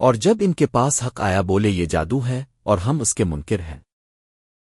اور جب ان کے پاس حق آیا بولے یہ جادو ہے اور ہم اس کے منکر ہیں۔